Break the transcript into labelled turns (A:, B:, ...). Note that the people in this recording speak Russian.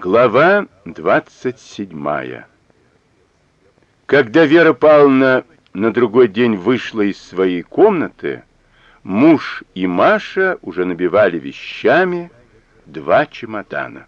A: Глава 27 Когда Вера Павловна на другой день вышла из своей комнаты, муж и Маша уже набивали вещами два чемодана.